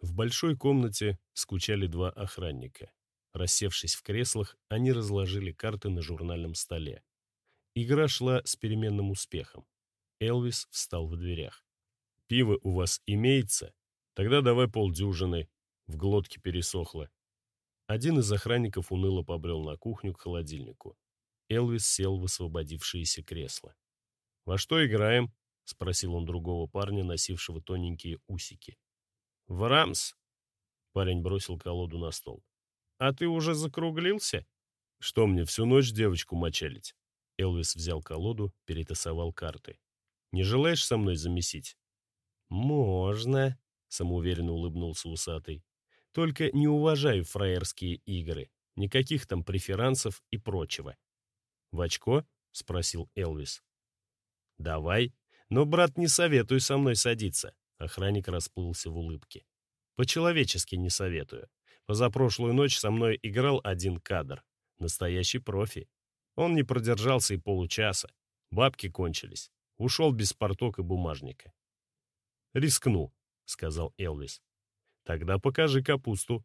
В большой комнате скучали два охранника. Рассевшись в креслах, они разложили карты на журнальном столе. Игра шла с переменным успехом. Элвис встал в дверях. «Пиво у вас имеется? Тогда давай полдюжины». В глотке пересохло. Один из охранников уныло побрел на кухню к холодильнику. Элвис сел в освободившееся кресло. «Во что играем?» — спросил он другого парня, носившего тоненькие усики. «В Рамс!» — парень бросил колоду на стол. «А ты уже закруглился?» «Что мне, всю ночь девочку мочалить?» Элвис взял колоду, перетасовал карты. «Не желаешь со мной замесить?» «Можно», — самоуверенно улыбнулся усатый. «Только не уважаю фраерские игры. Никаких там преферансов и прочего». «В очко?» — спросил Элвис. «Давай. Но, брат, не советую со мной садиться». Охранник расплылся в улыбке. «По-человечески не советую. Позапрошлую ночь со мной играл один кадр. Настоящий профи. Он не продержался и получаса. Бабки кончились. Ушел без порток и бумажника. «Рискну», — сказал Элвис. «Тогда покажи капусту».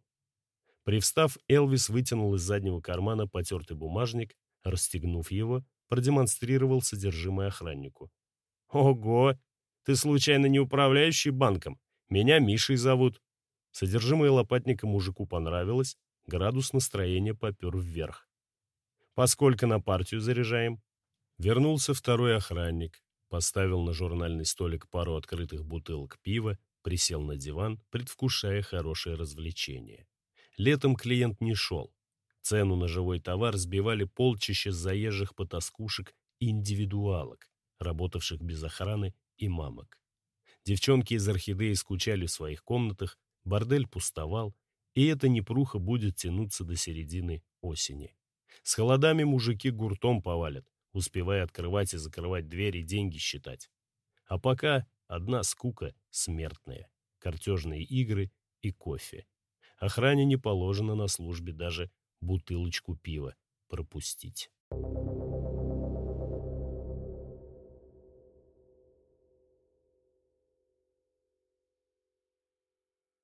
Привстав, Элвис вытянул из заднего кармана потертый бумажник, расстегнув его, продемонстрировал содержимое охраннику. «Ого! Ты случайно не управляющий банком? Меня Мишей зовут». Содержимое лопатника мужику понравилось, градус настроения попер вверх. «Поскольку на партию заряжаем?» Вернулся второй охранник, поставил на журнальный столик пару открытых бутылок пива, присел на диван, предвкушая хорошее развлечение. Летом клиент не шел. Цену на живой товар сбивали полчища заезжих потаскушек и индивидуалок, работавших без охраны и мамок. Девчонки из орхидеи скучали в своих комнатах, бордель пустовал, и эта непруха будет тянуться до середины осени. С холодами мужики гуртом повалят, успевая открывать и закрывать двери, деньги считать. А пока одна скука смертная, картежные игры и кофе. Охране не положено на службе даже бутылочку пива пропустить.